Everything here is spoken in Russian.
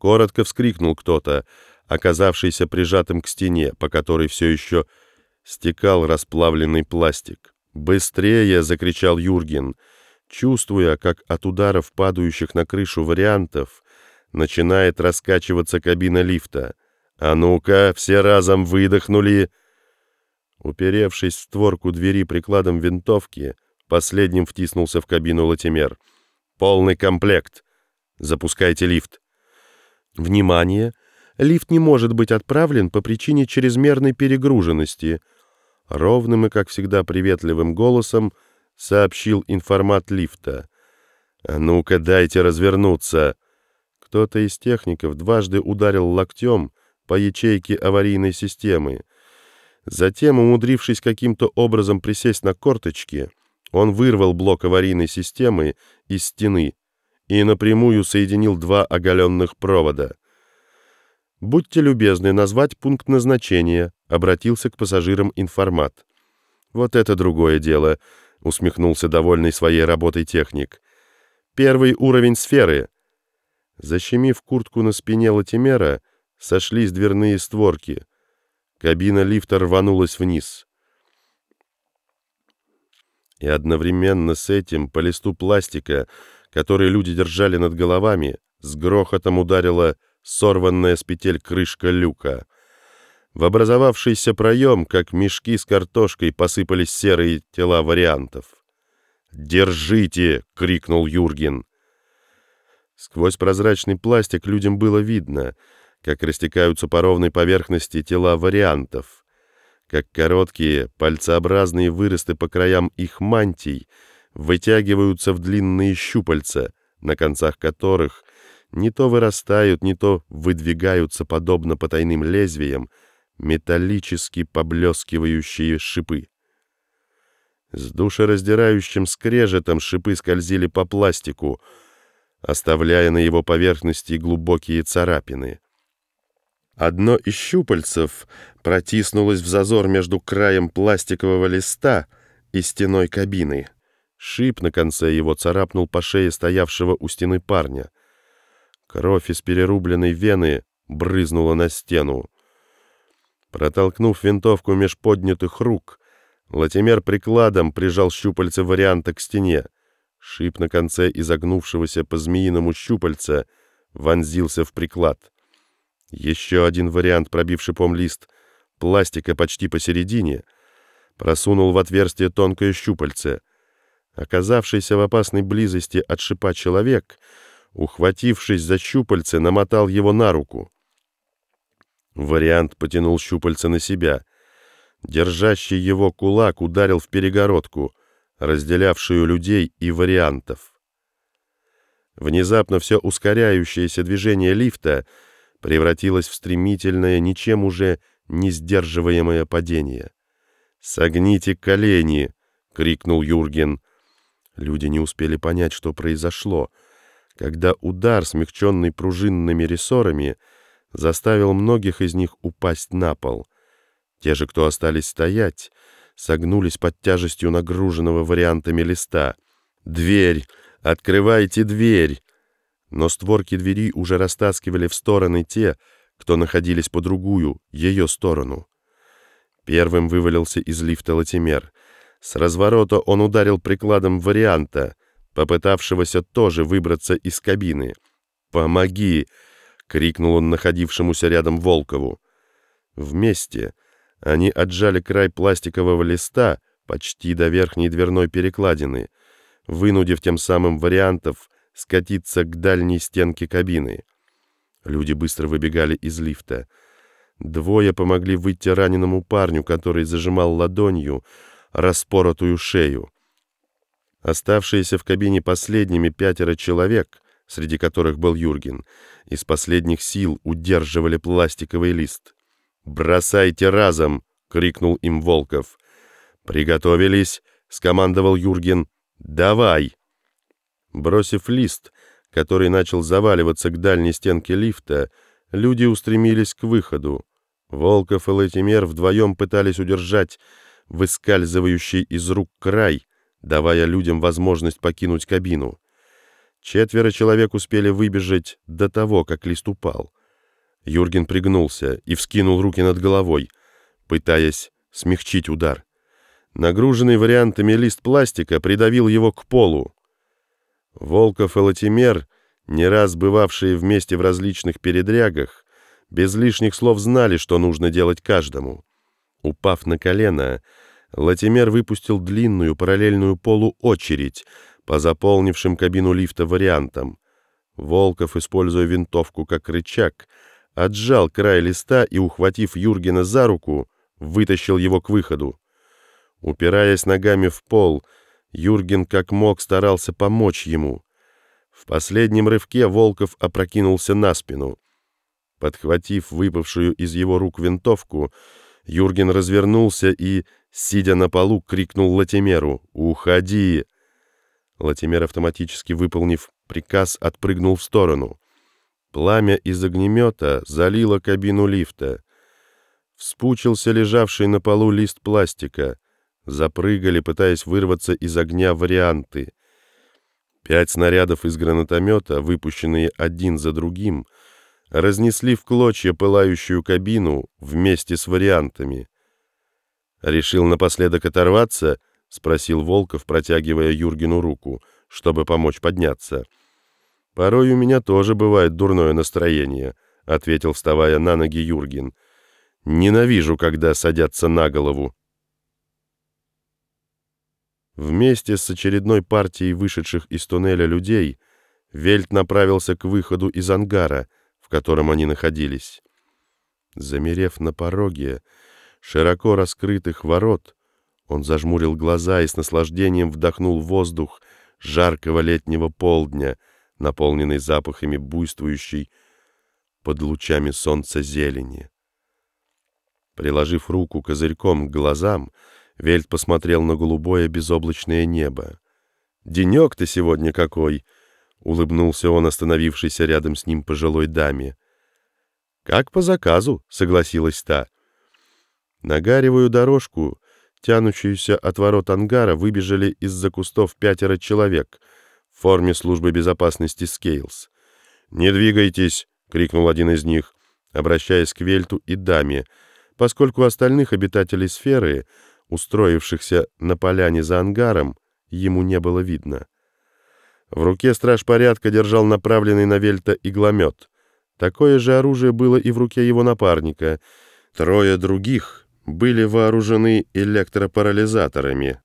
Коротко вскрикнул кто-то, оказавшийся прижатым к стене, по которой все еще стекал расплавленный пластик. «Быстрее!» — закричал Юрген, чувствуя, как от ударов, падающих на крышу вариантов, начинает раскачиваться кабина лифта. «А ну-ка, все разом выдохнули!» Уперевшись в створку двери прикладом винтовки, последним втиснулся в кабину Латимер. «Полный комплект! Запускайте лифт!» «Внимание! Лифт не может быть отправлен по причине чрезмерной перегруженности», ровным и, как всегда, приветливым голосом сообщил информат лифта. «А ну-ка, дайте развернуться!» Кто-то из техников дважды ударил локтем по ячейке аварийной системы. Затем, умудрившись каким-то образом присесть на корточки, он вырвал блок аварийной системы из стены и напрямую соединил два оголенных провода. «Будьте любезны назвать пункт назначения», — обратился к пассажирам информат. «Вот это другое дело», — усмехнулся довольный своей работой техник. «Первый уровень сферы». Защемив куртку на спине Латимера, сошлись дверные створки. Кабина лифта рванулась вниз. И одновременно с этим по листу пластика, который люди держали над головами, с грохотом ударила сорванная с петель крышка люка. В образовавшийся проем, как мешки с картошкой, посыпались серые тела вариантов. «Держите!» — крикнул Юрген. Сквозь прозрачный пластик людям было видно, как растекаются по ровной поверхности тела вариантов, как короткие пальцеобразные выросты по краям их мантий вытягиваются в длинные щупальца, на концах которых не то вырастают, не то выдвигаются, подобно потайным лезвиям, металлически поблескивающие шипы. С душераздирающим скрежетом шипы скользили по пластику, оставляя на его поверхности глубокие царапины. Одно из щупальцев протиснулось в зазор между краем пластикового листа и стеной кабины. Шип на конце его царапнул по шее стоявшего у стены парня — Кровь из перерубленной вены брызнула на стену. Протолкнув винтовку меж поднятых рук, Латимер прикладом прижал щупальце варианта к стене. Шип на конце изогнувшегося по змеиному щупальца вонзился в приклад. Еще один вариант, пробив шипом лист пластика почти посередине, просунул в отверстие тонкое щупальце. Оказавшийся в опасной близости от шипа человек — ухватившись за щупальце, намотал его на руку. Вариант потянул щупальце на себя. Держащий его кулак ударил в перегородку, разделявшую людей и вариантов. Внезапно все ускоряющееся движение лифта превратилось в стремительное, ничем уже не сдерживаемое падение. «Согните колени!» — крикнул Юрген. Люди не успели понять, что произошло — когда удар, смягченный пружинными рессорами, заставил многих из них упасть на пол. Те же, кто остались стоять, согнулись под тяжестью нагруженного вариантами листа. «Дверь! Открывайте дверь!» Но створки двери уже растаскивали в стороны те, кто находились по другую, ее сторону. Первым вывалился из лифта Латимер. С разворота он ударил прикладом варианта — попытавшегося тоже выбраться из кабины. «Помоги!» — крикнул он находившемуся рядом Волкову. Вместе они отжали край пластикового листа почти до верхней дверной перекладины, вынудив тем самым вариантов скатиться к дальней стенке кабины. Люди быстро выбегали из лифта. Двое помогли выйти раненому парню, который зажимал ладонью распоротую шею. Оставшиеся в кабине последними пятеро человек, среди которых был Юрген, из последних сил удерживали пластиковый лист. «Бросайте разом!» — крикнул им Волков. «Приготовились!» — скомандовал Юрген. «Давай!» Бросив лист, который начал заваливаться к дальней стенке лифта, люди устремились к выходу. Волков и Латимер вдвоем пытались удержать выскальзывающий из рук край, давая людям возможность покинуть кабину. Четверо человек успели выбежать до того, как лист упал. Юрген пригнулся и вскинул руки над головой, пытаясь смягчить удар. Нагруженный вариантами лист пластика придавил его к полу. Волков и Латимер, не раз бывавшие вместе в различных передрягах, без лишних слов знали, что нужно делать каждому. Упав на колено, Латимер выпустил длинную параллельную полу очередь по заполнившим кабину лифта вариантам. Волков, используя винтовку как рычаг, отжал край листа и, ухватив Юргена за руку, вытащил его к выходу. Упираясь ногами в пол, Юрген как мог старался помочь ему. В последнем рывке Волков опрокинулся на спину. Подхватив выпавшую из его рук винтовку, Юрген развернулся и, сидя на полу, крикнул Латимеру «Уходи!». Латимер, автоматически выполнив приказ, отпрыгнул в сторону. Пламя из огнемета залило кабину лифта. Вспучился лежавший на полу лист пластика. Запрыгали, пытаясь вырваться из огня варианты. Пять снарядов из гранатомета, выпущенные один за другим, разнесли в клочья пылающую кабину вместе с вариантами. «Решил напоследок оторваться?» — спросил Волков, протягивая Юргену руку, чтобы помочь подняться. «Порой у меня тоже бывает дурное настроение», — ответил, вставая на ноги Юрген. «Ненавижу, когда садятся на голову». Вместе с очередной партией вышедших из туннеля людей Вельт направился к выходу из ангара, котором они находились. Замерев на пороге широко раскрытых ворот, он зажмурил глаза и с наслаждением вдохнул воздух жаркого летнего полдня — наполненный запахами буйствующей под лучами солнца зелени. Приложив руку козырьком к глазам, Вельт посмотрел на голубое безоблачное небо. «Денек ты сегодня какой!» — улыбнулся он, остановившийся рядом с ним пожилой даме. «Как по заказу», — согласилась та. На гаревую дорожку, тянущуюся от ворот ангара, выбежали из-за кустов пятеро человек — в форме службы безопасности Скейлс. «Не двигайтесь!» — крикнул один из них, обращаясь к Вельту и даме, поскольку остальных обитателей сферы, устроившихся на поляне за ангаром, ему не было видно. В руке страж порядка держал направленный на Вельта игломет. Такое же оружие было и в руке его напарника. Трое других были вооружены электропарализаторами,